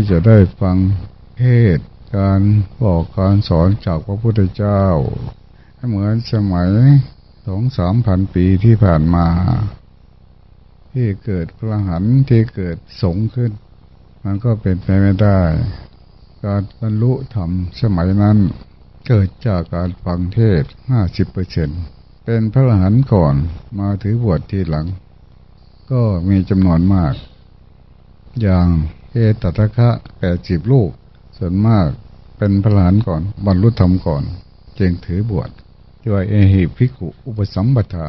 ที่จะได้ฟังเทศการบอกการสอนจากพระพุทธเจ้า เหมือนสมัยสองสามพันปีที่ผ่านมา ที่เกิดพระหันที่เกิดสงขึ้น มันก็เป็นไปไม่ได้ การบรรลุธรรมสมัยนั้น เกิดจากการฟังเทศห้าสิบเปอร์เซ็นเป็นพระหันก่อนมาถือบวชทีหลัง ก็มีจำนวนมาก อย่าง อตัตคะแปดสิบลูก ส่วนมากเป็นพระหันก่อน บรรลุธรรมก่อนจึงถือบวชด้วยเอหิภิกขุอุปสัมปทา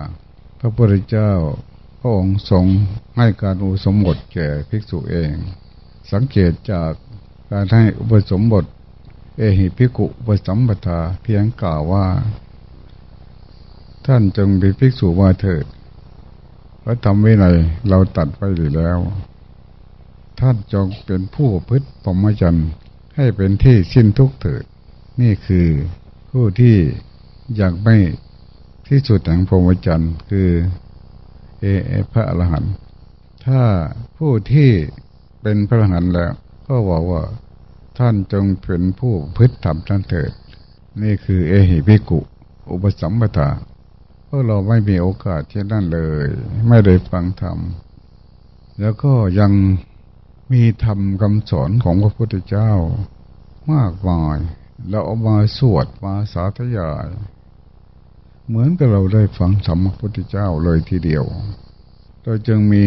พระพุทธเจ้าพระองค์ทรงให้การอุสมบทแก่ภิกษุเอง สังเกตจากการให้อุปสมบท เอหิภิกขุอุปสัมปทาเพียงกล่าวว่า ท่านจงเป็นภิกษุมาเถิดพระธรรมวินัยเราตัดไปหรือแล้ว ท่านจงเป็นผู้พฤติปมจันทร์ให้เป็นที่สิ้นทุกข์เถิด นี่คือผู้ที่อยากไม่ที่สุดแห่งพรหมจรรย์คือเอเอพระอรหันต์ถ้าผู้ที่เป็นพระอรหันต์แล้ว ก็บอกว่าท่านจงเป็นผู้พฤติธรรมท่านเถิด นี่คือเอหิภิกุ อุปสัมปทาเพราะเราไม่มีโอกาสเช่นนั้นเลย ไม่ได้ฟังธรรมแล้วก็ยัง มีธรรมคำสอนของพระพุทธเจ้ามากมายเราเอามาสวดมาสาธยาย เหมือนกับเราได้ฟังธรรมพระพุทธเจ้าเลยทีเดียว เราจึงมี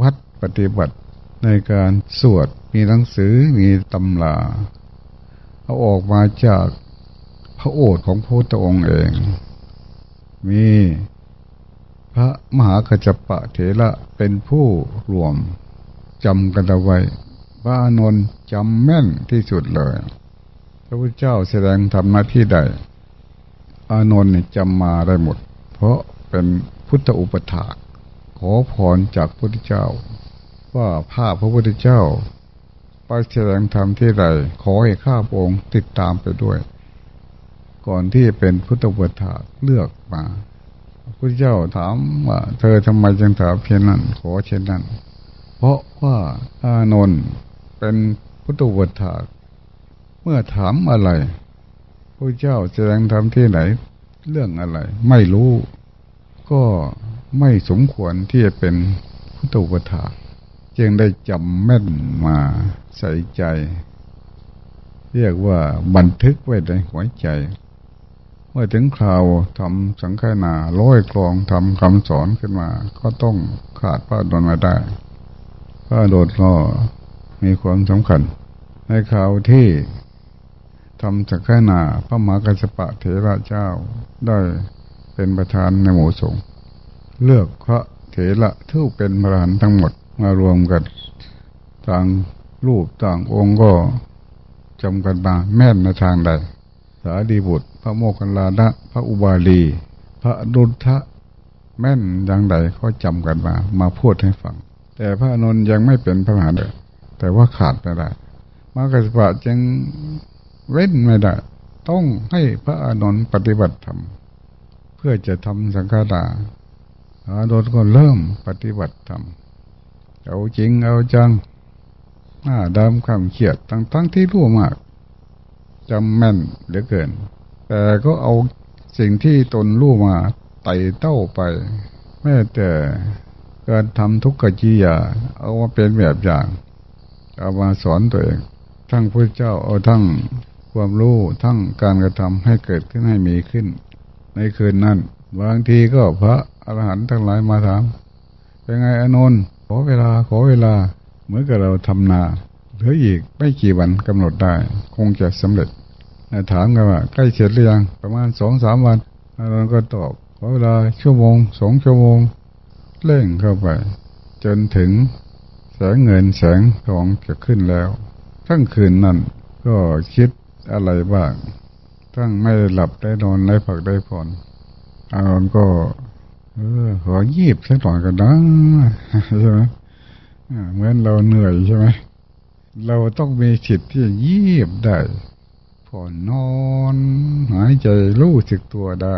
วัดปฏิบัติในการสวดมีหนังสือมีตำราเอาออกมาจากพระโอษฐ์ของพระพุทธองค์เอง มีพระมหากัจจปะเถระเป็นผู้รวม จำกันเอาไว้พระอานนท์จำแม่นที่สุดเลย พระพุทธเจ้าแสดงทำหน้าที่ใดอานนท์จำมาได้หมด เพราะเป็นพุทธอุปถาขอพรจากพระพุทธเจ้า ว่าภาพพระพุทธเจ้าไปแสดงธรรมที่ใดขอให้ข้าพระองค์ติดตามไปด้วย ก่อนที่เป็นพุทธอุปถาเลือกมาพระพุทธเจ้าถามว่าเธอทำไมจึงถามเช่นนั้น ขอเช่นนั้น เพราะว่าอานนท์เป็นพุทธวทาเมื่อถามอะไรพระเจ้าแสดงธรรมที่ไหน เรื่องอะไร ไม่รู้ ก็ไม่สมควรที่จะเป็นพุทธวทาจึงได้จำแม่นมาใส่ใจ เรียกว่าบันทึกไว้ในหัวใจ เมื่อถึงคราวทำสังฆนาร้อยกรองทำคำสอนขึ้นมา ก็ต้องขาดพระดนมาได้ พระโดดก็มีความสำคัญ ในข่าวที่ทำสักขนาพระมหากัสปะเถระเจ้าได้เป็นประธานในหมู่สงฆ์เลือกพระเถระที่เป็นพระหันทั้งหมดมารวมกันต่างรูปต่างองค์ก็จำกันมาแม่นในทางใด สาดีบุตร พระโมคคัลลานะ พระอุบาลี พระดุลทะแม่นอย่างใดก็จำกันมา มาพูดให้ฟัง แต่พระนนท์ยังไม่เป็นพระมหาเดชแต่ว่าขาดไม่ได้มากสปะจึงเว้นไม่ได้ ต้องให้พระอานนท์ปฏิบัติธรรมเพื่อจะทำสังฆาราอานนท์ก็เริ่มปฏิบัติธรรมเอาจริงเอาจังหน้าดำคำเขียดทั้งทั้งที่รู้มากจำแม่นเหลือเกิน แต่ก็เอาสิ่งที่ตนรู้มาไต่เต้าไป แม้แต่ การทำทุกขจียาเอามาเป็นแบบอย่าง เอามาสอนตัวเอง ทั้งพระเจ้าเอาทั้งความรู้ทั้งการกระทำให้เกิดขึ้นให้มีขึ้น ในคืนนั้น บางทีก็พระอรหันต์ทั้งหลายมาถามเป็นไงอนนท์ขอเวลาขอเวลา เหมือนกับเราทำนาเหลืออีกไม่กี่วันกำหนดได้ คงจะสำเร็จถามกันว่าใกล้เสร็จหรือยังประมาณสองสามวันอนนท์ก็ตอบขอเวลาชั่วโมงสองชั่วโมง เร่งเข้าไป จนถึงแสงเงินแสงทองจะขึ้นแล้ว ทั้งคืนนั่นก็คิดอะไรบ้าง ทั้งไม่ได้หลับได้นอนได้ผักได้ผ่อนอารมณ์ก็ เออขอยีบสักหน่อยกันนะใช่ไหมเหมือนเราเหนื่อยใช่ไหมเราต้องมีสิทธิ์ที่ยีบได้ผ่อนนอน หายใจรู้สึกตัวได้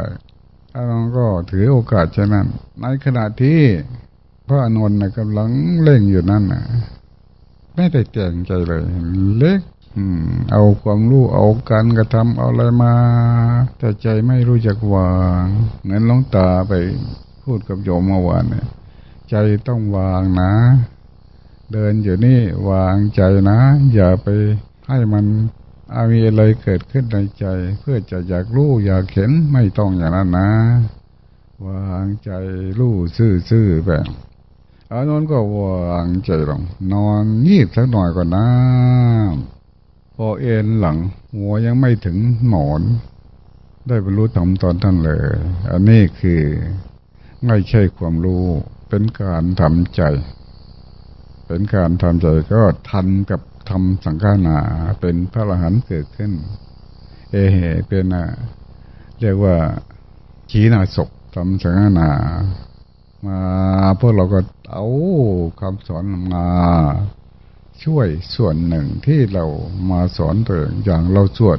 อารมณ์ก็ถือโอกาสเช่นนั้น ในขณะที่พระอนนท์กำลังเล่งอยู่นั่นนะไม่ได้แต่งใจเลยเล็กเอาความรู้เอาการกระทำเอาอะไรมา แต่ใจไม่รู้จักวางเงินล้องตาไปพูดกับโยมเมื่อวานเนี่ยใจต้องวางนะ เดินอยู่นี่วางใจนะ อย่าไปให้มัน มีอะไรเกิดขึ้นในใจ เพื่อจะอยากรู้อยากเห็นไม่ต้องอย่างนั้นนะ วางใจรู้ซื่อๆแบบอานนท์ก็วางใจลงนอนยีบสักหน่อยก่อนนะพอเอ็นหลัง หัวยังไม่ถึงหมอน ได้บรรลุธรรมตอนท่านเลย อันนี้คือไม่ใช่ความรู้ เป็นการทำใจ เป็นการทำใจก็ทันกับ ทำสังฆานาเป็นพระอรหันต์เกิดขึ้น เอเหเป็นอะเรียกว่าชีนาศกทำสังฆานามาพวกเราก็เอาคำสอนมาช่วยส่วนหนึ่งที่เรามาสอนตัวอย่างเราสวด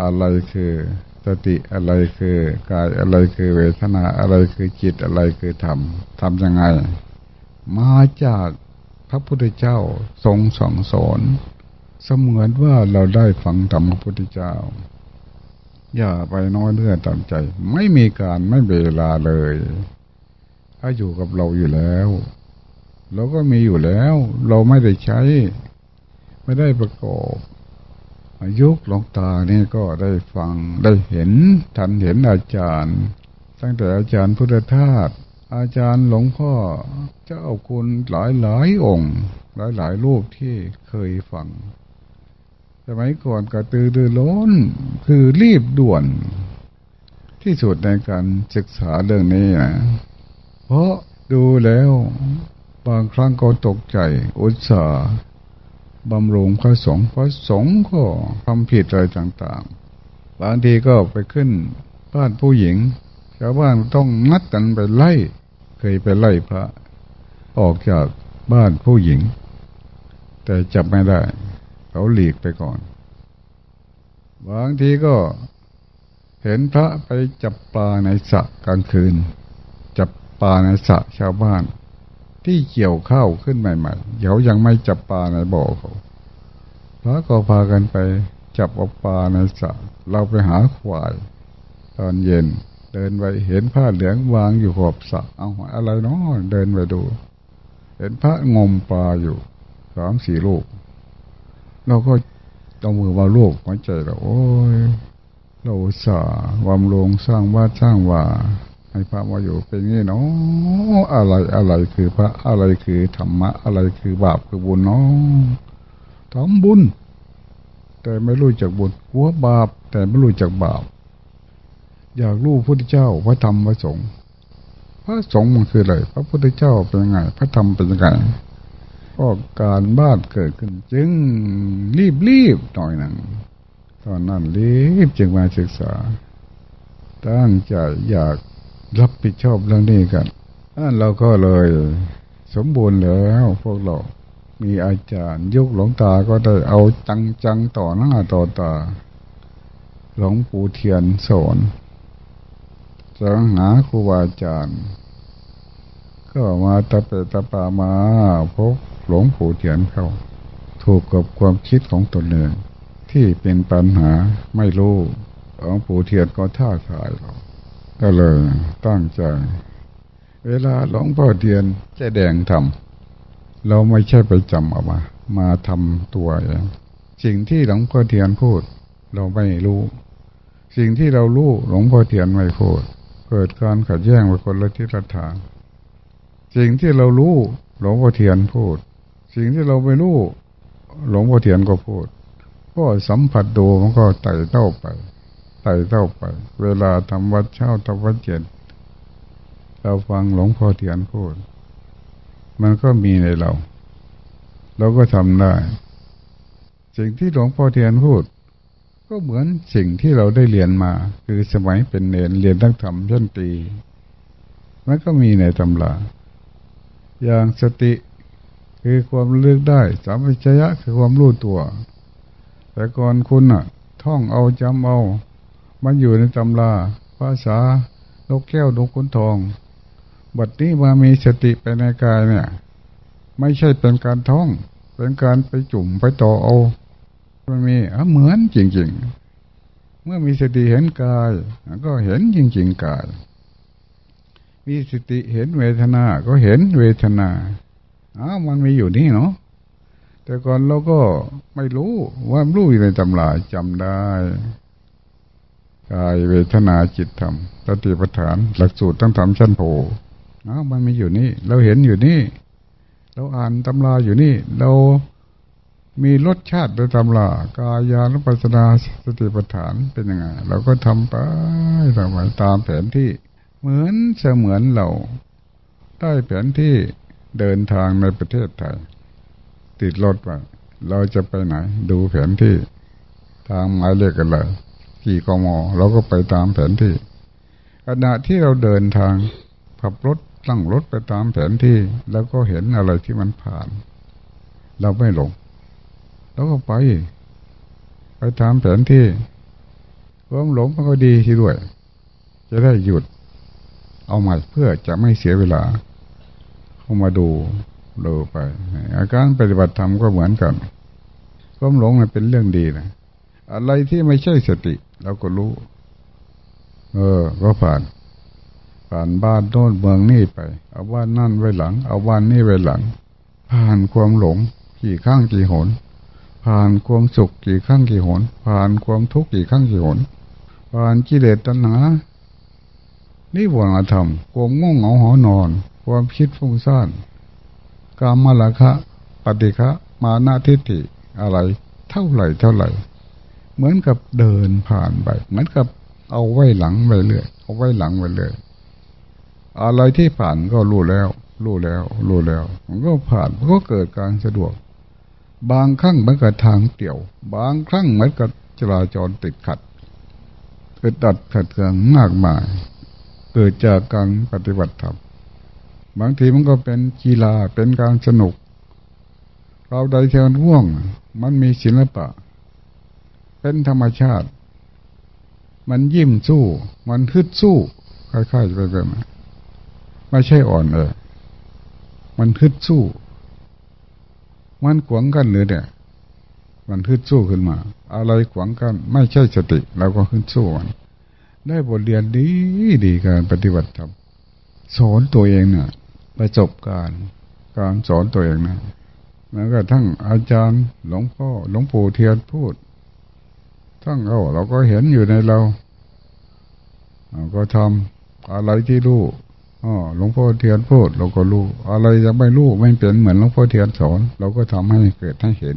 อะไรคือสติอะไรคือกายอะไรคือเวทนาอะไรคือจิตอะไรคือธรรมทำยังไง มาจาก พระพุทธเจ้าทรงสองสอนเสมือนว่าเราได้ฟังธรรมพระพุทธเจ้า อย่าไปน้อยเนื้อตามใจ ไม่มีการไม่เวลาเลยถ้าอยู่กับเราอยู่แล้วเราก็มีอยู่แล้ว เราไม่ได้ใช้ ไม่ได้ประกอบอายุหลวงตานี่ก็ได้ฟังได้เห็นทันเห็นอาจารย์ ตั้งแต่อาจารย์พุทธทาส อาจารย์หลวงพ่อเจ้าคุณหลายหลายองค์ หลายหลายรูปที่เคยฟังสมัยก่อนกระตือรือร้นคือรีบด่วน ที่สุดในการศึกษาเรื่องนี้นะเพราะดูแล้วบางครั้งก็ตกใจอุตส่าห์บำรุงพระสงฆ์พระสงฆ์ก็ทำผิดอะไรต่างๆ บางทีก็ไปขึ้นบ้านผู้หญิงชาวบ้านต้องนัดกันไปไล่ เคยไปไล่พระ ออกจากบ้านผู้หญิง แต่จับไม่ได้ เขาหลีกไปก่อน บางทีก็เห็นพระไปจับปลาในสระกลางคืน จับปลาในสระชาวบ้าน ที่เกี่ยวข้าวขึ้นใหม่ๆเขายังไม่จับปลาในบ่อเขาพระก็พากันไปจับอปลาในสระเราไปหาควาย ตอนเย็น เดินไปเห็นผ้าเหลืองวางอยู่ขอบสระเอาอะไรเนาะเดินไปดู เห็นพระงมปลาอยู่สามสี่ลูกเราก็ต้องมือว่าลูกหัวใจเราโอ้ยเราสาวำลงสร้างว่าสร้างว่าให้พระมาอยู่เป็นงี้เนาะอะไรอะไรคือพระอะไรคือธรรมะ อะไรคือบาปคือบุญเนาะทำบุญ แต่ไม่รู้จักบุญหัวบาป แต่ไม่รู้จักบาป อยากรู้พระพุทธเจ้าพระธรรมพระสงฆ์พระสงฆ์มันคืออะไรพระพุทธเจ้าเป็นยังไง พระธรรมเป็นยังไงก็การบ้านเกิดขึ้น จึงรีบรีบหน่อยหนึ่งตอนนั้นรีบจึงมาศึกษา ตั้งใจอยากรับผิดชอบเรื่องนี้กันนั่นเราก็เลย สมบูรณ์แล้วพวกเรา มีอาจารย์ยุคหลวงตาก็ได้เอาจังจังต่อหน้าต่อตาหลวงปู่เทียนสอน จะหาครูบาอาจารย์ก็มาตะเปตะปามาพบหลวงปู่เทียนเขาถูกกับความคิดของตนเองที่เป็นปัญหาไม่รู้หลวงปู่เทียนก็ท่าทายเราก็เลยตั้งใจ เวลาหลวงพ่อเทียนแจ้แดงทำเราไม่ใช่ไปจำเอามา มาทำตัวเองสิ่งที่หลวงพ่อเทียนพูด เราไม่รู้ สิ่งที่เรารู้หลวงพ่อเทียนไม่พูด เกิดการขัดแย้งไปคนละทิศละทางสิ่งที่เรารู้หลวงพ่อเทียนพูด สิ่งที่เราไม่รู้หลวงพ่อเทียนก็พูดก็สัมผัสดูมันก็ไต่เต้าไปไต่เท่าไป เวลาทำวัดเช้าทำวัดเย็นเราฟังหลวงพ่อเทียนพูด มันก็มีในเรา เราก็ทำได้ สิ่งที่หลวงพ่อเทียนพูด ก็เหมือนสิ่งที่เราได้เรียนมา คือสมัยเป็นเนรเรียนตั้งธรรมชั้นตีมันก็มีในตำราอย่างสติคือความเลือกได้สามัญญะคือความรู้ตัว แต่ก่อนคุณอะท่องเอาจำเอา มันอยู่ในตำราภาษานกแก้วนกขุนทองบทนี้มามีสติไปในกายเนี่ย ไม่ใช่เป็นการท่อง เป็นการไปจุ่มไปต่อเอา มันมีอะเหมือนจริง ๆ เมื่อมีสติเห็นกาย ก็เห็นจริง ๆ กาย มีสติเห็นเวทนา ก็เห็นเวทนาอ้ามันมีอยู่นี่เนาะแต่ก่อนเราก็ไม่รู้ว่ารู้อยู่ในตำราจำได้กายเวทนาจิตธรรมตติปฐาน หลักสูตรต้องทำชั้นโพอ้ามันมีอยู่นี่ เราเห็นอยู่นี่ เราอ่านตำราอยู่นี่ เรา มีรสชาติในตำรากายานุปัสนาสติปัฏฐานเป็นยังไงเราก็ทำไปทำไปตามแผนที่เหมือนเสมือนเราได้แผนที่เดินทางในประเทศไทย ติดรถว่าเราจะไปไหน ดูแผนที่ ทางหมายเลขกันเลยกี่กมเราก็ไปตามแผนที่ขณะที่เราเดินทางขับรถตั้งรถไปตามแผนที่ แล้วก็เห็นอะไรที่มันผ่าน เราไม่หลง แล้วก็ไป ไปตามแผนที่ความหลงมันก็ดีที่ด้วย จะได้หยุด เอาใหม่เพื่อจะไม่เสียเวลา เข้ามาดูดูไป อาการปฏิบัติธรรมก็เหมือนกันความหลงมันเป็นเรื่องดีนะอะไรที่ไม่ใช่สติเราก็รู้ เออ ก็ผ่าน ผ่านบ้านโน้นเมืองนี่ไป เอาบ้านนั่นไว้หลัง เอาบ้านนี่ไว้หลัง ผ่านความหลงกี่ข้างกี่หน ผ่านความสุขกี่ครั้งกี่หน ผ่านความทุกข์กี่ครั้งกี่หน ผ่านกิเลสตัณหานี่วรธรรมความง่วงเหงาหอนอน ความคิดฟุ้งซ่านกามลคะ ปฏิฆะมานาทิฏฐิอะไร เท่าไหร่เท่าไหร่ เหมือนกับเดินผ่านไป เหมือนกับเอาไว้หลังไปเรื่อยเอาไว้หลังไปเรื่อยอะไรที่ผ่านก็รู้แล้ว รู้แล้ว รู้แล้ว มันก็ผ่านมันก็เกิดการสะดวก บางครั้งเหมือนกับทางเตี่ยว บางครั้งเหมือนกับจราจรติดขัดเกิดตัดขัดเคืองมากมาย เกิดจากการปฏิบัติธรรมบางทีมันก็เป็นกีฬาเป็นการสนุก เราใดเทียนว่วง มันมีศิลปะ เป็นธรรมชาติ มันยิ้มสู้ มันฮึดสู้คล้ายๆไปแบบนั้นไม่ใช่อ่อนเออมันฮึดสู้ มันขวางกันหรือเนี่ย มันขึ้นสู้ขึ้นมา อะไรขวางกัน ไม่ใช่สติเราก็ขึ้นสู้มันได้บทเรียนดีดีการปฏิบัติธรรมสอนตัวเองเนี่ยประสบการณ์การสอนตัวเองนะแล้วก็ทั้งอาจารย์หลวงพ่อหลวงปู่เทียนพูด ทั้งเราเราก็เห็นอยู่ในเราเราก็ทำอะไรที่รู้ อ๋อหลวงพ่อเทียนพูดเราก็รู้ อะไรยังไม่รู้ไม่เป็นเหมือนหลวงพ่อเทียนสอน เราก็ทำให้เกิดให้เห็น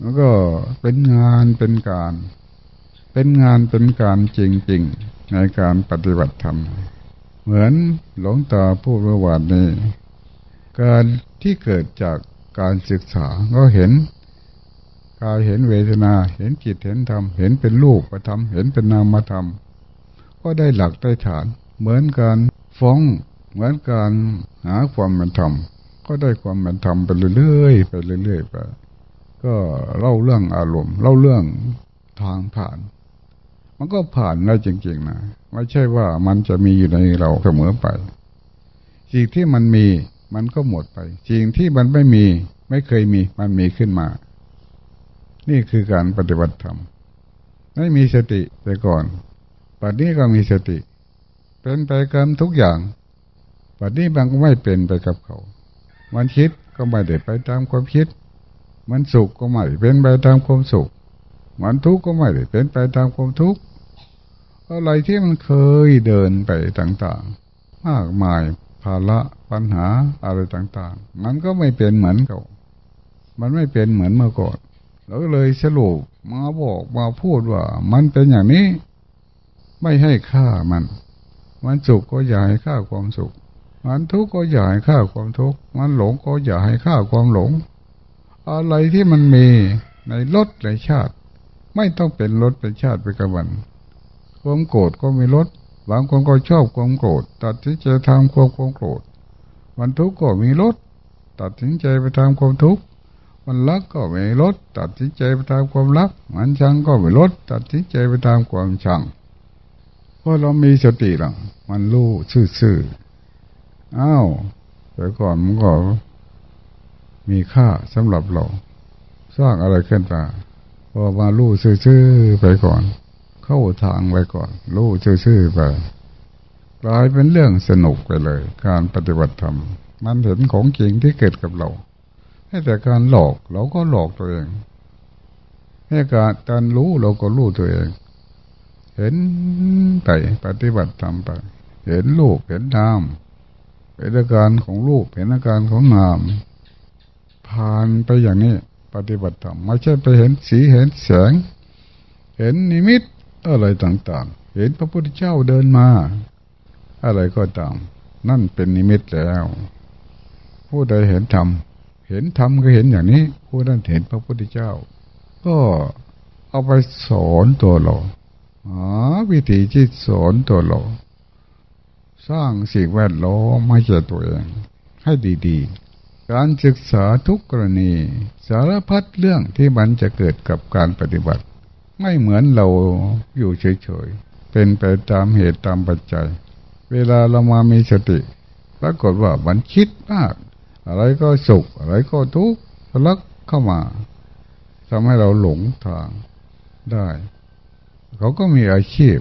แล้วก็เป็นงานเป็นการ เป็นงานเป็นการจริงๆในการปฏิบัติธรรม เหมือนหลวงตาพูดเมื่อวานนี้ การที่เกิดจากการศึกษาก็เห็นกายเห็นเวทนา เห็นจิตเห็นธรรม เห็นเป็นรูปธรรม เห็นเป็นนามธรรม ก็ได้หลักได้ฐาน เหมือนการ ฟ้องเหมือนการหาความเป็นธรรมก็ได้ความเป็นธรรมไปเรื่อยๆไปเรื่อยๆไปก็เล่าเรื่องอารมณ์ เล่าเรื่องทางผ่าน มันก็ผ่านได้จริงๆนะไม่ใช่ว่ามันจะมีอยู่ในเราเสมอไป สิ่งที่มันมีมันก็หมดไป สิ่งที่มันไม่มีไม่เคยมีมันมีขึ้นมา นี่คือการปฏิบัติธรรม ไม่มีสติแต่ก่อนปัจจุบันก็มีสติ เป็นไปกับทุกอย่างปัจจุบันก็ไม่เป็นไปกับเขา มันคิดก็ไม่ได้ไปตามความคิด มันสุขก็ไม่เป็นไปตามความสุข มันทุกข์ก็ไม่ได้เป็นไปตามความทุกข์อะไรที่มันเคยเดินไปต่างๆ มากมายภาระปัญหาอะไรต่างๆ มันก็ไม่เป็นเหมือนเก่า มันไม่เป็นเหมือนเมื่อก่อนเราเลยสรุปมาบอกมาพูดว่า มันเป็นอย่างนี้ ไม่ให้ค่ามัน มันสุขก็อย่าให้ฆ่าความสุข มันทุกข์ก็อย่าให้ฆ่าความทุกข์ มันหลงก็อย่าให้ฆ่าความหลง อะไรที่มันมีในรสในชาติ ไม่ต้องเป็นรสเป็นชาติไปกับมันความโกรธก็มีรสบางคนก็ชอบความโกรธตัดสินใจทำความความโกรธมันทุกข์ก็มีรสตัดสินใจไปทำความทุกข์มันรักก็มีรสตัดสินใจไปตามความรัก มันชังก็มีรสตัดสินใจไปตามความชัง พราะเรามีสติหลังมันรู้ซื่ออ้าวแต่ก่อนมันก็มีค่าสำหรับเรา สร้างอะไรขึ้นมาพอมาลู่ซื่อๆไปก่อน เข้าทางไปก่อนลู่ซื่อๆไปกลายเป็นเรื่องสนุกไปเลย การปฏิบัติธรรม มันเห็นของจริงที่เกิดกับเราให้แต่การหลอกเราก็หลอกตัวเองให้การการรู้เราก็รู้ตัวเอง เห็นไปปฏิบัติธรรมไป เห็นลูกเห็นนามเห็นอาการของลูกเห็นอาการของนามผ่านไปอย่างนี้ ปฏิบัติธรรมไม่ใช่ไปเห็นสีเห็นแสง เห็นนิมิตอะไรต่างๆ เห็นพระพุทธเจ้าเดินมา อะไรก็ตาม นั่นเป็นนิมิตแล้ว ผู้ใดเห็นธรรมเห็นธรรมก็เห็นอย่างนี้ ผู้นั้นเห็นพระพุทธเจ้า ก็เอาไปสอนตัวเรา หาวิธีที่สอนตัวเรา สร้างสิ่งแวดล้อมให้แก่ตัวเอง ให้ดีๆ การศึกษาทุกกรณี สารพัดเรื่องที่มันจะเกิดกับการปฏิบัติ ไม่เหมือนเราอยู่เฉยๆ เป็นไปตามเหตุตามปัจจัย เวลาเรามามีสติปรากฏว่ามันคิดมาก อะไรก็สุข อะไรก็ทุกข์ทะลักเข้ามาทำให้เราหลงทางได้ เขาก็มีอาชีพ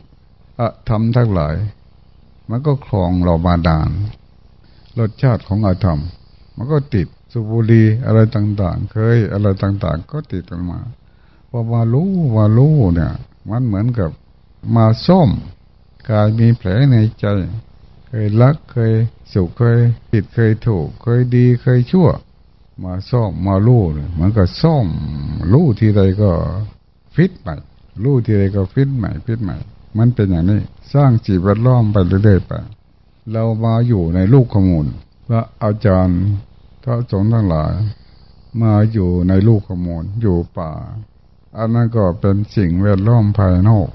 อะทำทั้งหลาย มันก็คลองเรามาดาน รสชาติของอาธรรม มันก็ติดสุบุรีอะไรต่าง ๆ เคยอะไรต่าง ๆ ก็ติดกันมาพอมารู้มารู้เนี่ย มันเหมือนกับมาซ่อมกายมีแผลในใจ เคยรักเคยสุขเคยผิดเคยถูก เคยดีเคยชั่ว มาซ่อมมาลู่เนี่ยมันก็ซ่อมลู่ทีใดก็ฟิตใหม่ ลู่ทีใดก็ฟิตใหม่ฟิตใหม่ มันเป็นอย่างนี้ สร้างจีบแวดล้อมไปเรื่อยๆไป เรามาอยู่ในลูกขมูลพระอาจารย์พระสงฆ์ทั้งหลาย มาอยู่ในลูกขมูลอยู่ป่า อันนั้นก็เป็นสิ่งแวดล้อมภายนอก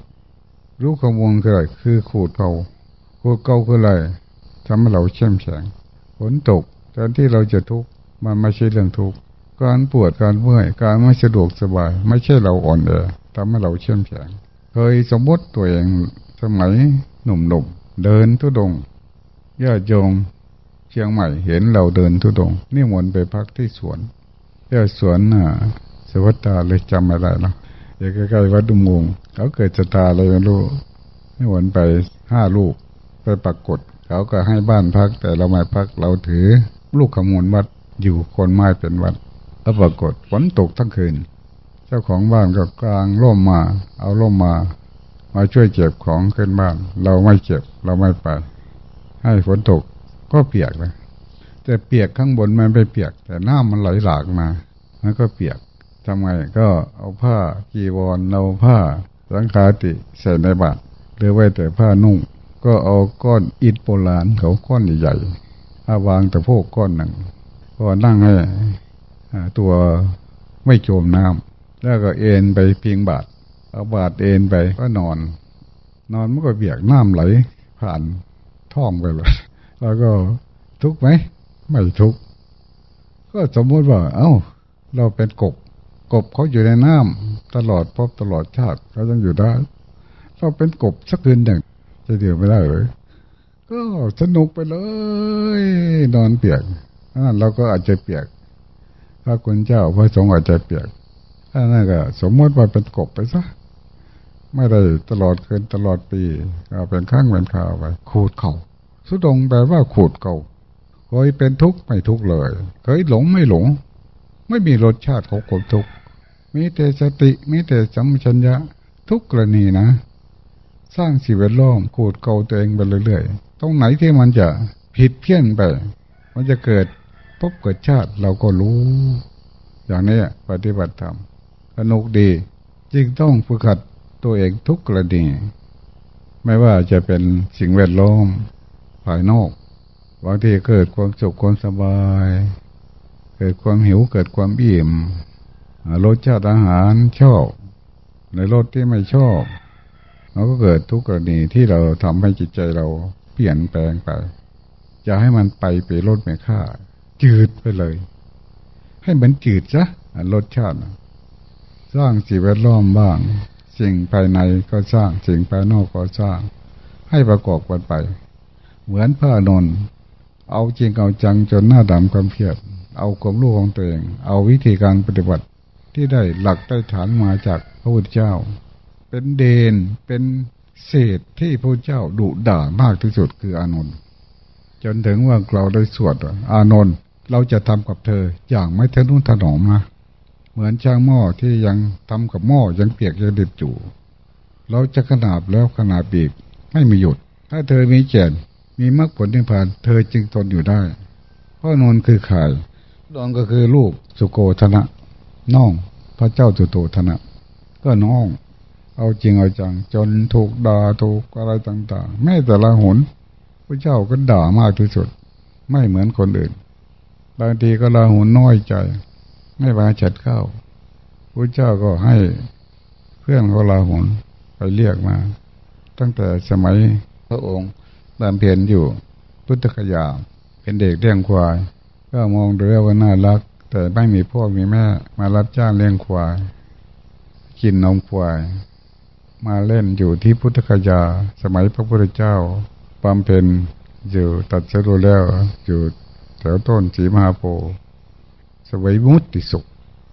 ลูกขมูลคืออะไรคือขูดเกาขูดเกาคืออะไรทำให้เราเข้มแข็งฝนตกแทนที่เราจะทุกข์มันไม่ใช่เรื่องทุกข์การปวดการเมื่อยการไม่สะดวกสบาย ไม่ใช่เราอ่อนแอ ทำให้เราเข้มแข็งเคยสมมติตัวเองสมัยหนุ่มๆเดินทุดงญาติโยมเชียงใหม่เห็นเราเดินทุดงนี่มนไปพักที่สวนเจ้าสวนน่ะสวัสดาเลยจำไม่ได้แล้วอยู่ใกล้ๆวัดดุมงงเขาเกิดจตาเลยไม่รู้นี่มนไปห้าลูกไปปรากฏ เขาก็ให้บ้านพัก แต่เราไม่พักเราถือ ลูกขมูลวัดอยู่คนไม้เป็นวัดแล้วปรากฏฝนตกทั้งคืน เจ้าของบ้านก็กลางร่มมา เอาร่มมา มาช่วยเก็บของขึ้นบ้าน เราไม่เก็บ เราไม่ไป ให้ฝนตกก็เปียกเลยแต่เปียกข้างบนมันไปเปียก แต่น้ามันไหลหลากมามันก็เปียกทำไงก็เอาผ้ากีวรเอาผ้าสังคาติใส่ในบาตรหรือไว้แต่ผ้านุ่ง ก็เอาก้อนอิฐโบราณเขาก้อนใหญ่ๆอาวางแต่พวกก้อนหนึ่งก็นั่งให้ตัวไม่โจมน้ำ แล้วก็เอ็นไปพิงบาทเอาบาดเอ็นไปก็นอน นอนมันก็เบียกน้ำไหล ผ่านท้องไปเลยแล้วก็ทุกไหมไม่ทุกก็สมมติว่า เอา้า เราเป็นกบ กบเขาอยู่ในน้ำตลอดพบตลอดชาติเขายังอยู่ได้ เราเป็นกบสักคืนหนึ่งจะเดือดไม่ได้เลยก็สนุกไปเลย นอนเปียกเราก็อาจจะเปียกพระคุณเจ้าพระสงฆ์อาจจะเปียก ถ้านั่นก็ สมมติว่าเป็นกบไปซะไม่ได้ตลอดคืนตลอดปีเอาเป็นข้างเป็นข่าวไปขูดเขาสุดงแปลว่าขูดเขาเคยเป็นทุกข์ไม่ทุกข์เลย เคยหลงไม่หลง ไม่มีรสชาติของความทุกข์มีแต่สติมีแต่สัมชัญญะทุกกรณีนะ สร้างสิ่งแวดล้อมขูดเกาตัวเองไปเรื่อยๆตรงไหนที่มันจะผิดเพี้ยนไป มันจะเกิดพบเกิดชาติเราก็รู้ อย่างนี้ปฏิบัติธรรม สนุกดี จึงต้องฝึกหัดตัวเองทุกกรณีไม่ว่าจะเป็นสิ่งแวดล้อมภายนอกบางทีเกิดความสุขความสบาย เกิดความหิวเกิดความอิ่มรสชาติอาหารชอบ ในรสที่ไม่ชอบเราก็เกิดทุกกรณีที่เราทำให้จิตใจเราเปลี่ยนแปลงไป จะให้มันไปไปรสไม่ค่า จืดไปเลย ให้มันจืดซะรสชาติ สร้างสิ่งแวดล้อมบ้าง สิ่งภายในก็สร้างสิ่งภายนอกก็สร้าง ให้ประกอบกันไป เหมือนผ้านนเอาจริงเอาจังจนหน้าดำความเพียรเอาความรู้ของตัวเอง เอาวิธีการปฏิบัติที่ได้หลักได้ฐานมาจากพระพุทธเจ้า เป็นเดนเป็นเศษที่พระเจ้าดุด่ามากที่สุดคืออานนท์จนถึงว่าเราได้สวดอานนท์เราจะทำกับเธออย่างไม่ทะนุถนอมนะ เหมือนช่างหม้อที่ยังทำกับหม้อยังเปียกยังดิบอยู่เราจะขนาบแล้วขนาบอีกไม่มีหยุด ถ้าเธอมีเจนมีมรรคผลนิพพาน เธอจึงทนอยู่ได้เพราะนนคือขายนนก็คือลูกสุโกธนะน้องพระเจ้าจุโตธนะ ก็น้อง เอาจริงเอาจัง จนถูกด่าถูกอะไรต่าง ๆ แม้แต่ละหนพระเจ้าก็ด่ามากที่สุด ไม่เหมือนคนอื่นบางทีก็ละหุนน้อยใจ ไม่มาจัดข้าวพระเจ้าก็ให้เพื่อนของลาหุนไปเรียกมา ตั้งแต่สมัยพระองค์บำเพ็ญอยู่พุทธคยาเป็นเด็กเลี้ยงควาย ก็มองดูว่าน่ารัก แต่ไม่มีพ่อมีแม่ มารับจ้างเลี้ยงควาย กินนมควาย มาเล่นอยู่ที่พุทธคยา สมัยพระพุทธเจ้าบำเพ็ญอยู่ตัดสรุแล้วอยู่แถวต้นสีมหาโพธิ์ วยมุติสุข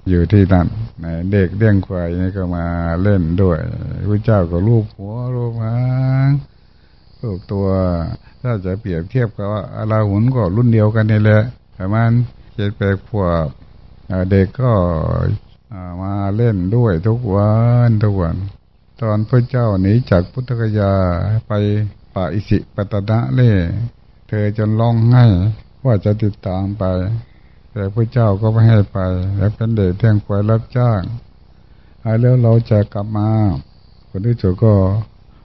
อยู่ที่นั่นเด็กเลี้ยงควายนี่ก็มาเล่นด้วยพระเจ้าก็ลูบหัวลูบหางลูกตัว ถ้าจะเปรียบเทียบกับว่าอาลาหุนก็รุ่นเดียวกันนี่แหละประมาณเจ็ดแปดขวบเด็กก็มาเล่นด้วยทุกวันทุกวัน ตอนพระเจ้าหนีจากพุทธกยาไปป่าอิสิปตนะเล่ เธอจนร้องไห้ว่าจะติดตามไป แต่พระเจ้าก็ไม่ให้ไป แล้วเป็นเด็กเที่ยงควายรับจ้างแล้วเราจะกลับมาคนที่สุดก็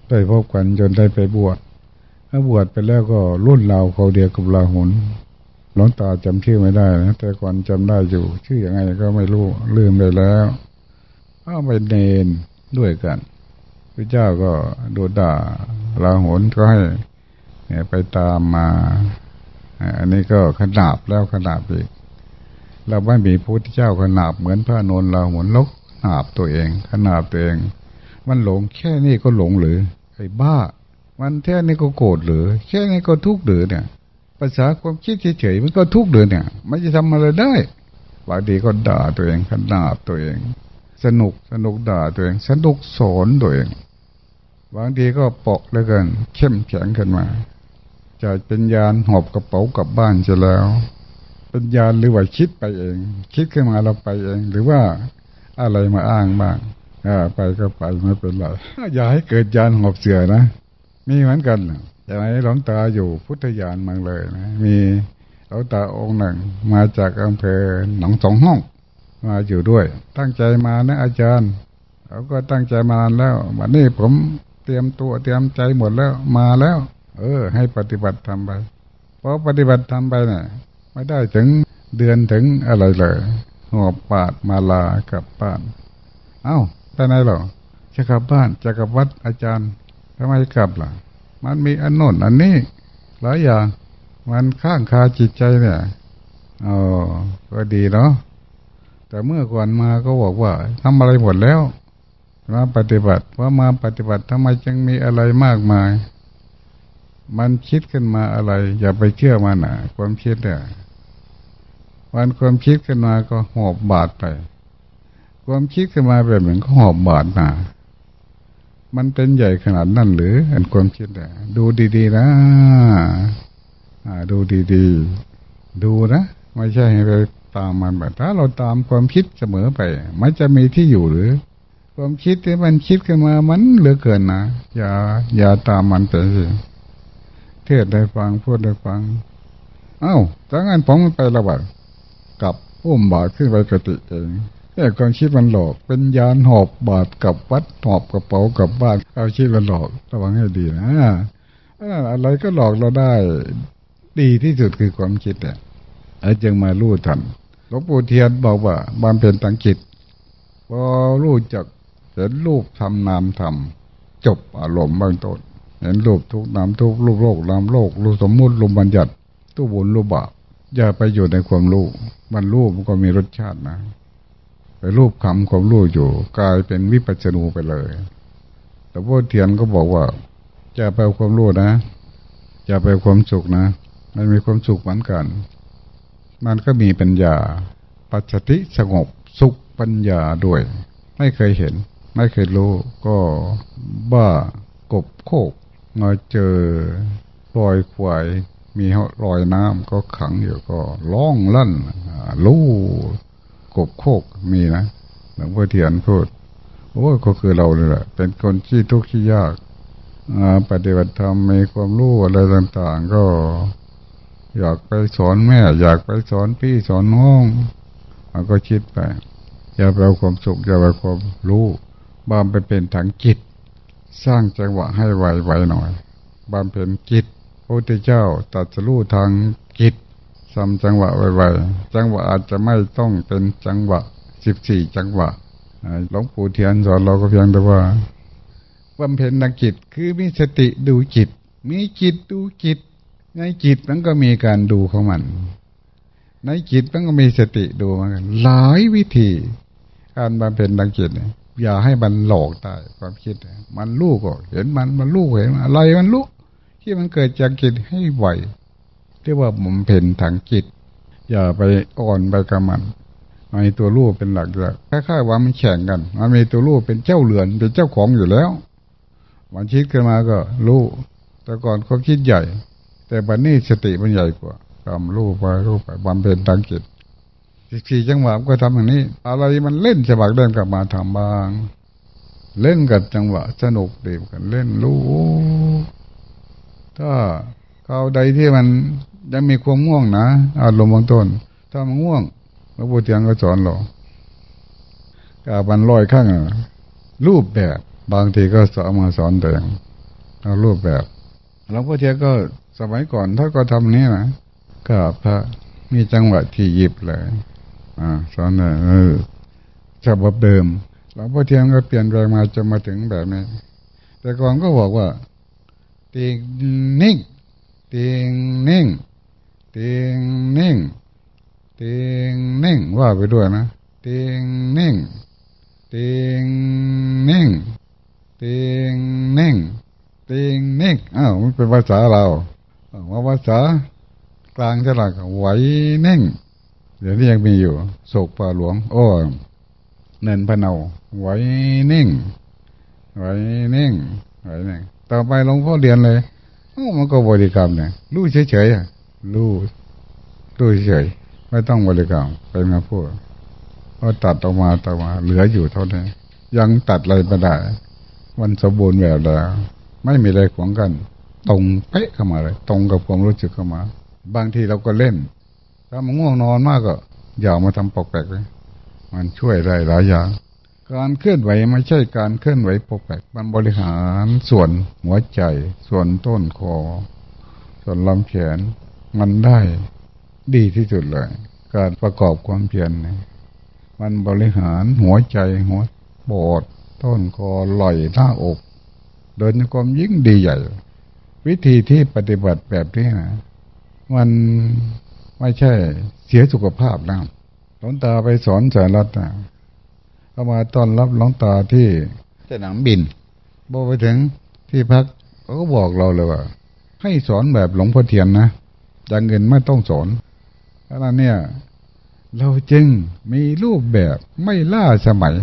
ได้พบกันจนได้ไปบวชถ้าบวชไปแล้วก็รุ่นเราเขาเดียวกับลาหุนหลวงตาจำชื่อไม่ได้นะแต่ก่อนจำได้อยู่ ชื่ออยังไงก็ไม่รู้ลืมไปแล้วก็ไปเนนด้วยกันพระเจ้าก็ดูด่าลาหุนก็ให้ไปตามมา อันนี้ก็ขนาบแล้วขนาบอีก เราไม่มีพระพุทธเจ้าขนาบเหมือนพระนนท์เราเหมุนลกขนาบตัวเอง ขนาบตัวเอง มันหลงแค่นี้ก็หลงหรือไอ้บ้า มันแค่นี้ก็โกรธหรือ แค่นี้ก็ทุกข์หรือเนี่ย ภาษาความคิดเฉยๆมันก็ทุกข์หรือเนี่ยไม่จะทำอะไรได้บางทีก็ด่าตัวเองขนาบตัวเอง สนุกสนุกด่าตัวเอง สนุกสอนตัวเองบางทีก็เปาะเลยกัน เข้มแข็งขึ้นมาจะเป็นยานหอบกระเป๋ากลับบ้านจะแล้ว เป็นยานหรือว่าคิดไปเอง คิดขึ้นมาเราไปเอง หรือว่าอะไรมาอ้างบ้างอ่าไปก็ไปไม่เป็นไรอย่าให้เกิดยานหอบเสือนะมีเหมือนกันอย่างไรหลวงตาอยู่พุทธยานมังเลยนะมีหลวงตาองค์หนึ่ง มาจากอำเภอหนองสองห้อง มาอยู่ด้วย ตั้งใจมานะอาจารย์เขาก็ตั้งใจมานานแล้ววันนี้ผมเตรียมตัวเตรียมใจหมดแล้วมาแล้ว เออ ให้ปฏิบัติทำไปเพราะปฏิบัติทำไปเนะ่ย ไม่ได้ถึงเดือนถึงอะไรเลยหอบปาดมาลากลับบ้าน เอา้าไปไหนหรอจะกลับบ้านจะกลับวัดอาจารย์ทำไมกลับล่ะ มันมีอันโน้นอันนี้หลายอย่าง มันข้างคาจิตใจเนี่ยอ๋อก็ดีเนาะแต่เมื่อก่อนมาก็บอกว่าทำอะไรหมดแล้วมาปฏิบัติว่ามาปฏิบัติทำไมจึงมีอะไรมากมาย มันคิดขึ้นมาอะไร อย่าไปเชื่อมันอะความคิดเนี่ย วันความคิดขึ้นมาก็หอบบาดไป ความคิดขึ้นมาแบบเหมือนก็หอบบาดมามันเป็นใหญ่ขนาดนั้นหรืออันความคิดเนี่ยดูดีๆนะอ่าดูดีๆ ดูนะไม่ใช่ให้ไปตามมันแบบถ้าเราตามความคิดเสมอไป มันจะมีที่อยู่หรือ ความคิดที่มันคิดขึ้นมามันเหลือเกินนะอย่าอย่าตามมันไปสิเทศได้ฟังพูดได้ฟัง เอา้าถ้างั้นผมไประบาด อุ้มบาทขึ้นไปกติเองแต่ความคิดมันหลอก เป็นยานหอบบาทกับวัดหอบกระเป๋ากับบ้านเอาคิดมันหลอกระวังให้ดีนะอะไรก็หลอกเราได้ ดีที่สุดคือความคิดเนี่ยไอ้จึงมารู้ทันหลวงปู่เทียนบอกว่าบำเพ็ญตังจิตพอรู้จักเห็นรูปทำนามทำจบอารมณ์บางต้นเห็นรูปทุกนามทุกรูปโลกนามโลกรูปสมมุติรูปบัญญัติตู้บุญรูปบาป อย่าไปอยู่ในความรู้ มันรู้มันก็มีรสชาตินะ ไปรูปคำความรู้อยู่ กลายเป็นวิปัสสนูไปเลย แต่พ่อเทียนก็บอกว่าจะไปความรู้นะจะไปความสุขนะ มันมีความสุขเหมือนกัน มันก็มีปัญญา ปัจจติสงบสุขปัญญาด้วย ไม่เคยเห็น ไม่เคยรู้ ก็บ้ากบโคกมาเจอรอยควาย มีรอยน้ำก็ขังอยู่ก็ร้องลั่นลู่กบโคกมีนะหลวงพ่อเทียนพูดโอ้ก็คือเราเลยแหละเป็นคนที่ทุกข์ที่ยากปฏิบัติธรรมมีความรู้อะไรต่างๆ ก็อยากไปสอนแม่ อยากไปสอนพี่สอนน้องมันก็คิดไปอย่าไปเอาความสุขอย่าไปความรู้บามไปเป็นถังจิต สร้างจังหวะให้ไวๆหน่อย บามเป็นจิต พระพุทธเจ้าตัดสู้ทางจิตทำจังหวะไวๆจังหวะอาจจะไม่ต้องเป็นจังหวะสิบสี่จังหวะหลวงปู่เทียนสอนเราก็เพียงแต่ว่าบำเพ็ญทางจิตคือมีสติดูจิต มีจิตดูจิต ในจิตมันก็มีการดูของมัน ในจิตมันก็มีสติดูมันหลายวิธี การบำเพ็ญทางจิตอย่าให้มันหลอกตายความคิด มันลูกก็เห็นมันมันลูกเห็นอะไรมันลูก ที่มันเกิดจากจิตให้ไหวเรียกว่าบำเพ็ญทางจิต อย่าไปอ่อนไปกับมันมันมีตัวลูกเป็นหลักเลยคล้ายๆว่ามันแข่งกัน มันมีตัวลูกเป็นเจ้าเรือน เป็นเจ้าของอยู่แล้ว มันคิดขึ้นมาก็รู้ แต่ก่อนความคิดใหญ่ แต่บัดนนี้สติมันใหญ่กว่าทำรู้ไปรู้ไปบำเพ็ญทางจิตสิสี่จังหวะก็ทำอย่างนี้ อะไรมันเล่นฉบักเล่นกลับมาทำบาง เล่นกับจังหวะสนุกเดีกันเล่นรู้ ถ้าเขาใดที่มันยังมีความง่วงนะอารมณ์บางต้น ถ้ามันง่วงพระพุทธเจ้าก็สอนเรากาบันลอยข้างรูปแบบ บางทีก็สอนมาสอนแต่งเอารูปแบบหลวงพ่อเทียก็สมัยก่อนถ้าก็ทำนี้นะก็พระมีจังหวะที่หยิบเลยอ่าสอนเลยเออฉบับเดิมหลวงพ่อเทียนก็เปลี่ยนแปลงมาจนมาถึงแบบนี้แต่ก่อนก็บอกว่า เตียงนิ่ง เตียงนิ่ง เตียงนิ่ง เตียงนิ่งว่าไปด้วยนะ เตียงนิ่ง เตียงนิ่ง เตียงนิ่ง เตียงนิ่ง อ้าวมันเป็นภาษาเราว่าภาษากลางจะหลักไหวนิ่ง เดี๋ยวนี้ยังมีอยู่โศกป่าหลวง โอ้เนินพะเนาไหวนิ่งไหวนิ่งไหวนิ่ง ต่อไปหลวงพ่อเรียนเลยโอ้มันก็บริกรรมเนี่ยรู้เฉยๆรู้รู้เฉยไม่ต้องบริกรรมไปมาพูดก็ตัดออกมาตัดมา เหลืออยู่เท่านี้ยังตัดอะไรไม่ได้มันสมบูรณ์แบบแล้ว ไม่มีอะไรขวางกัน ตรงเป๊ะเข้ามาเลย ตรงกับความรู้สึกเข้ามา บางทีเราก็เล่น ถ้ามันง่วงนอนมากก็อย่ามาทำปกแปกเลยมันช่วยได้หลายอย่าง การเคลื่อนไหวไม่ใช่การเคลื่อนไหวปกแปกมันบริหารส่วนหัวใจ ส่วนต้นคอ ส่วนลำแขน มันได้ดีที่สุดเลย การประกอบความเพียรมันบริหารหัวใจหัวปอดต้นคอไหล่หน้าอกเดินความยิ่งดีใหญ่ วิธีที่ปฏิบัติแบบนี้นะมันไม่ใช่เสียสุขภาพนะหลวงตาไปสอนสายรัฐนะเข้ามาต้อนรับหลวงตาที่สนามบินบอไปถึงที่พักเขาก็บอกเราเลยว่า ให้สอนแบบหลวงพ่อเทียนนะอย่างเงินไม่ต้องสอนเพราะนั้นเนี่ย เราจึงมีรูปแบบไม่ล่าสมัย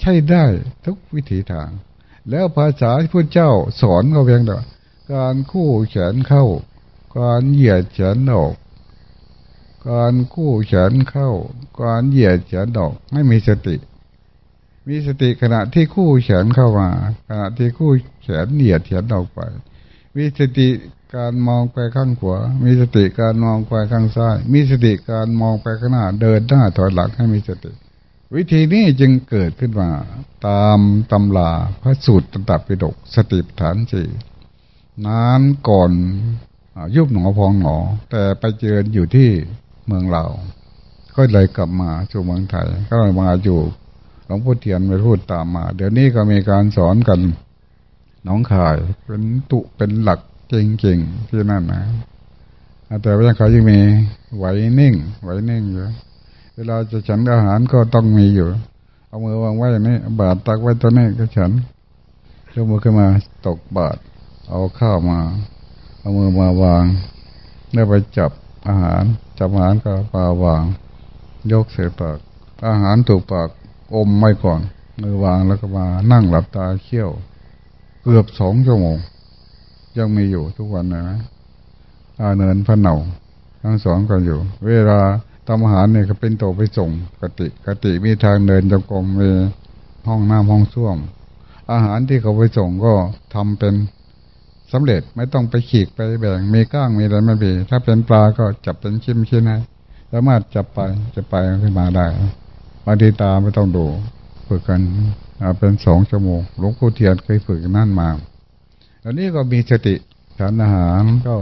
ใช้ได้ทุกวิถีทาง แล้วภาษาที่พระเจ้าสอนก็เพียงแต่การคู่แขนเข้า การเหยียดแขนออก การคู่แขนเข้า การเหยียดแขนออกไม่มีสติ มีสติขณะที่คู่แขนเข้ามา ขณะที่คู่แขนเหยียดแขนออกไป มีสติการมองไปข้างขวา มีสติการมองไปข้างซ้าย มีสติการมองไปข้างหน้า เดินหน้าถอยหลังให้มีสติ วิธีนี้จึงเกิดขึ้นมา ตามตำลาพระสูตรตตับปิฎกสติปัฏฐานสี่นานก่อนยุบหนอพองหนอ แต่ไปเจออยู่ที่ เมืองเรา ก็เลยกลับมาสู่เมืองไทย ก็เลยมาอยู่หลวงพ่อเทียนไปพูดตามมา เดี๋ยวนี้ก็มีการสอนกันน้องขายเป็นตุเป็นหลักจริงๆที่นั่นนะแต่ว่ายังเขายังมีไหวนิ่ง ไหวนิ่งอยู่เวลาจะฉันอาหารก็ต้องมีอยู่ เอามือวางไว้อย่างนี้ บาดตักไว้ตัวนี้ก็ฉันยกมือขึ้นมาตกบาดเอาข้าวมา เอามือมาวางเมื่อไปจับอาหาร จับอาหารก็ปาวาง ยกเสปาก อาหารถูกปากอมไม่ก่อน มือวางแล้วก็มานั่งหลับตาเคี่ยว เกือบสองชั่วโมง ยังมีอยู่ทุกวันนะนะอาเนินพระเนาทั้งสองก็อยู่ เวลาทำอาหารเนี่ยก็เป็นโตไปส่งกติกติมีทางเดินจงกรมมีห้องน้ำห้องส้วม อาหารที่เขาไปส่งก็ทำเป็น สำเร็จไม่ต้องไปขีกไปแบ่งมีก้างมีอะไรไม่มีถ้าเป็นปลาก็จับเป็นชิ้นชิ้นนะสามารถจับไปจะไปขึ้นมาได้บางทีตาไม่ต้องดูฝึกกันเป็นสองชั่วโมงหลวงปู่เทียนเคยฝึกนั่นมาตอนนี้ก็มีสติทานอาหารก็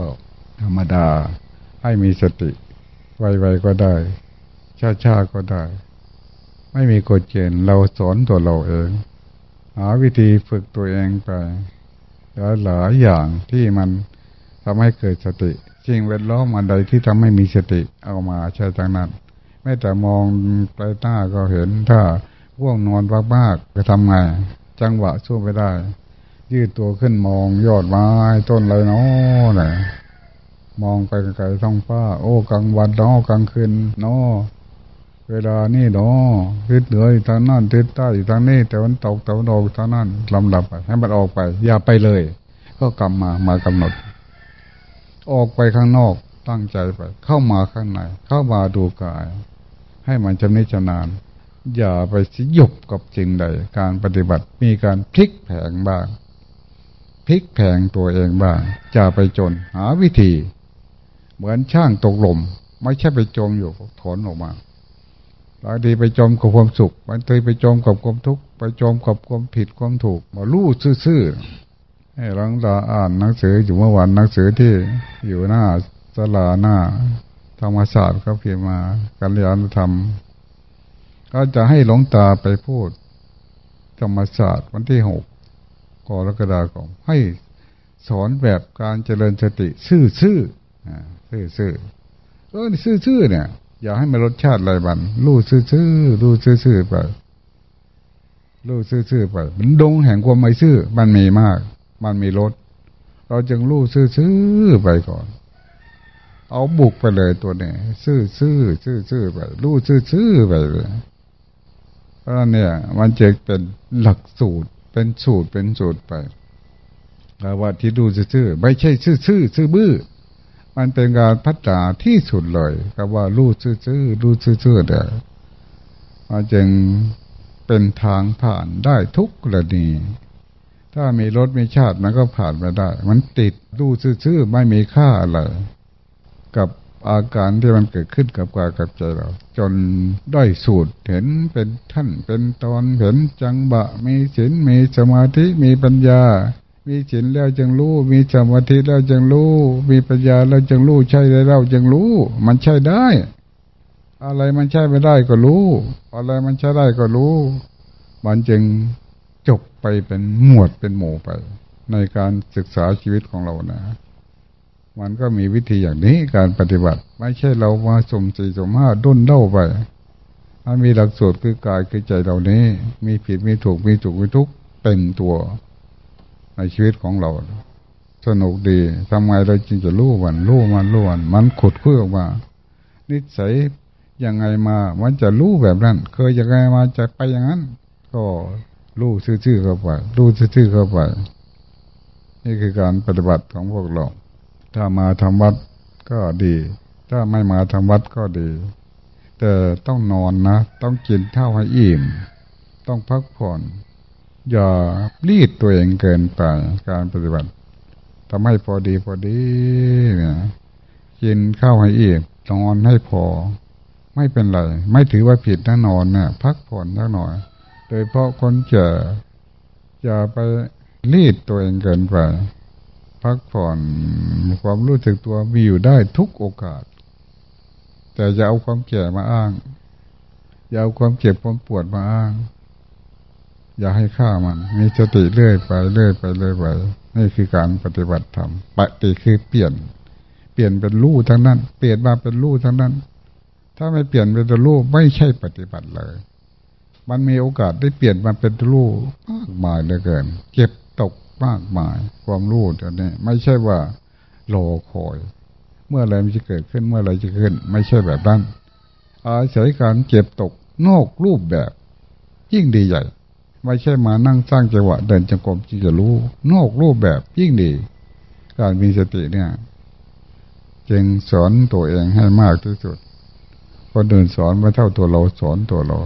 ธรรมดาให้มีสติ ไวๆก็ได้ช้าๆก็ได้ ไม่มีกฎเกณฑ์เราสอนตัวเราเอง หาวิธีฝึกตัวเองไป หลายอย่างที่มันทำให้เกิดสติสิ่งแวดล้อมอันใดที่ทำให้มีสติเอามาใช้จังนั้นไม่แต่มองไปหน้าก็เห็นถ้าว่วงนอนมากๆจะทำไงจังหวะสู้ไม่ได้ ยืดตัวขึ้นมองยอดไม้ต้นอะไรเนาะเนี่ยมองไปไกลท้องฟ้า โอ้กลางวันเนาะกลางคืนเนาะ เวลานี่เนาะทิศเหนือทางนั้นทิศใต้ทางนี้แต่วันตกแต่วันออกทางนั้นลำดับไปให้มันออกไป อย่าไปเลย ก็กลับมามากำหนด ออกไปข้างนอกตั้งใจไป เข้ามาข้างในเข้ามาดูกาย ให้มันจำนิจนาน อย่าไปสยบกับจริงใด การปฏิบัติมีการพลิกแผงบ้างพลิกแผงตัวเองบ้างจะไปจนหาวิธี เหมือนช่างตกหลมไม่ใช่ไปจมอยู่ถอนออกมา บางทีไปจมกับความสุขบางทีไปจมกับความทุกข์ไปจมกับความผิดความถูกมาลู่ซื่อๆให้หลังตาอ่านหนังสืออยู่เมื่อวันหนังสือที่อยู่หน้าสลาหน้า ธรรมศาสตร์เขาเพียมาการเรียนธรรม ก็จะให้หลวงตาไปพูด ธรรมศาสตร์วันที่หกกรกฎาคมให้สอนแบบการเจริญสติ ซื่อซื่อซื่อซื่อเออซื่อซื่อเนี่ย อย่าให้มันรสชาติอะไรบันรู้ซื่อซื่อรู้ซื่อซื่อไปรู้ซื่อซื่อไปมันดงแห่งความไม่ซื่อ มันมีมาก มันมีรสเราจึงรู้ซื่อซื่อไปก่อน เอาบุกไปเลยตัวนี้ซื่อซื่อซื่อซื่อไปรู้ซื่อซื่อไปเลยเพราะเนี่ย มันจะเป็นหลักสูตร เป็นสูตรเป็นสูตรไปแต่ว่าที่ดูซื่อไม่ใช่ซื่อซื่อซื่อบื้อ มันเป็นการพัฒนาที่สุดเลยกับว่ารู้ซื่อๆรู้ซื่อๆเด้อมันจึงเป็นทางผ่านได้ทุกกรณี ถ้ามีรถมีชาติมันก็ผ่านไม่ได้ มันติดรู้ซื่อๆไม่มีค่าอะไรกับอาการที่มันเกิดขึ้นกับกายกับใจเรา จนได้สูตรเห็นเป็นท่านเป็นตอนเห็นจังบะ มีศีลมีสมาธิมีปัญญา มีศีลแล้วจึงรู้ มีสมาธิแล้วจึงรู้ มีปัญญาแล้วจึงรู้ ใช่แล้วจึงรู้ มันใช่ได้ อะไรมันใช่ไม่ได้ก็รู้ อะไรมันใช่ได้ก็รู้ มันจึงจบไปเป็นหมวดเป็นหมู่ไป ในการศึกษาชีวิตของเรานะ มันก็มีวิธีอย่างนี้การปฏิบัติ ไม่ใช่เรามาสมสี่สมห้าด้นเล่าไปมันมีหลักสูตรคือกายคือใจเรานี้ มีผิดมีถูกมีถูกมีทุกเป็นตัว ในชีวิตของเรา สนุกดีทำไงเราจึงจะรู้วันรู้มันรู้วันมันขุดคุยออกมานิสัยยังไงมา มันจะรู้แบบนั้น เคยยังไงมาจะไปอย่างนั้น ก็รู้ซื่อๆเข้าไปรู้ซื่อๆเข้าไป นี่คือการปฏิบัติของพวกเรา ถ้ามาทำวัดก็ดี ถ้าไม่มาทำวัดก็ดี แต่ต้องนอนนะ ต้องกินข้าวให้อิ่ม ต้องพักผ่อน อย่ารีดตัวเองเกินไปการปฏิบัติทำให้พอดีพอดีเนี่ยกินข้าวให้อิ่มนอนให้พอ ไม่เป็นไร ไม่ถือว่าผิดนะนอนเนี่ยพักผ่อนสักหน่อย โดยเพราะคนเจออย่าไปรีดตัวเองเกินไป พักผ่อนความรู้สึกตัวมีอยู่ได้ทุกโอกาส แต่อย่าเอาความแก่มาอ้าง อย่าเอาความเจ็บความปวดมาอ้าง อย่าให้ค่ามัน มีสติเรื่อยไปเรื่อยไปเรื่อยไปนี่คือการปฏิบัติธรรมปฏิคือเปลี่ยน เปลี่ยนเป็นรู้ทั้งนั้น เปลี่ยนมาเป็นรู้ทั้งนั้น ถ้าไม่เปลี่ยนเป็นรู้ไม่ใช่ปฏิบัติเลย มันมีโอกาสได้เปลี่ยนมาเป็นรู้มากมายเหลือเกิน เก็บตกมากมาย ความรู้เดี๋ยวนี้ ไม่ใช่ว่ารอคอย เมื่อไรมันจะเกิดขึ้นเมื่อไรจะขึ้น ไม่ใช่แบบนั้นอาศัยการเก็บตกนอกรูปแบบ ยิ่งดีใหญ่ ไม่ใช่มานั่งสร้างจังหวะเดินจงกรมที่จะรู้ นอกรูปแบบยิ่งดี การมีสติเนี่ย จึงสอนตัวเองให้มากที่สุดคนอื่นสอนไม่เท่าตัวเราสอนตัวเรา